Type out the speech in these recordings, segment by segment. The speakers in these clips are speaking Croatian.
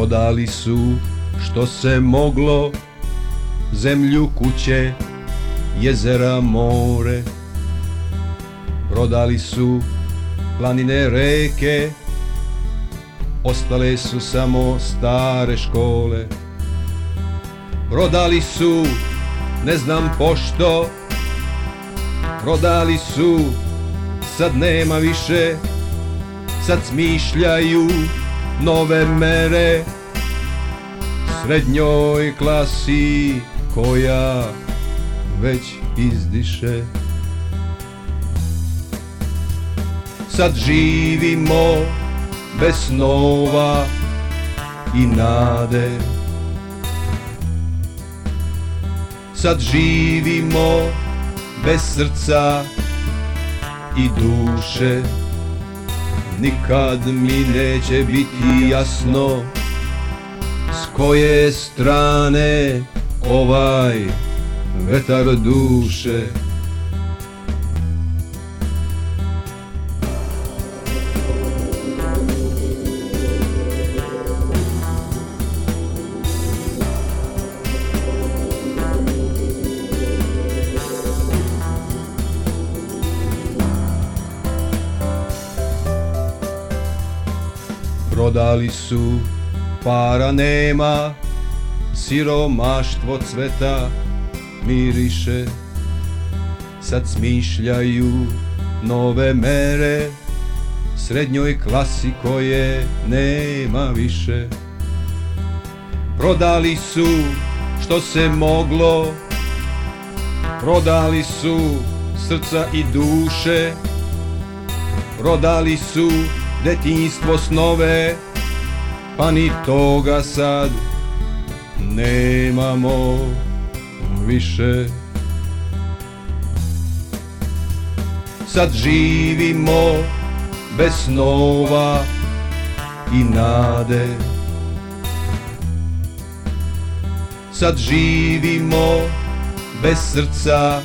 Prodali su što se moglo. Zemlju, kuće, jezera, more. Prodali su planine, reke. Ostale su samo stare škole. Prodali su, ne znam pošto. Prodali su, sad nema više. Sad smišljaju nove mere. Srednjoj klasi koja već izdiše. Sad živimo bez snova i nade. Sad živimo bez srca i duše Nikad mi neće biti jasno S koje strane ovaj vetar duše Prodali su, para nema, siromaštvo cveta miriše. Sad smišljaju nove mere, srednjoj klasi koje nema više. Prodali su što se moglo, prodali su srca i duše, prodali su detinjstvo snove, pa ni toga sad nemamo više. Sad živimo bez snova i nade. Sad živimo bez srca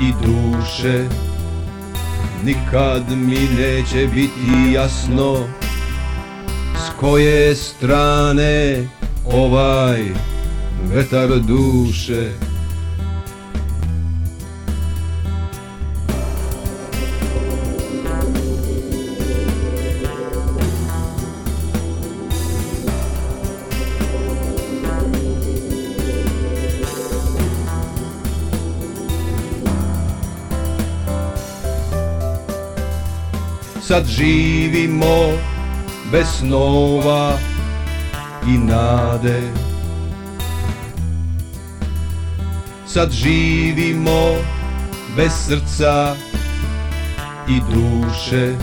i duše. Nikad mi neće biti jasno S koje strane ovaj vetar duše Sad živimo bez snova i nade. Sad živimo bez srca i duše.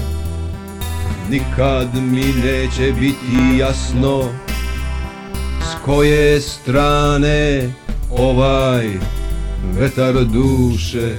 Nikad mi neće biti jasno S koje strane ovaj vetar duše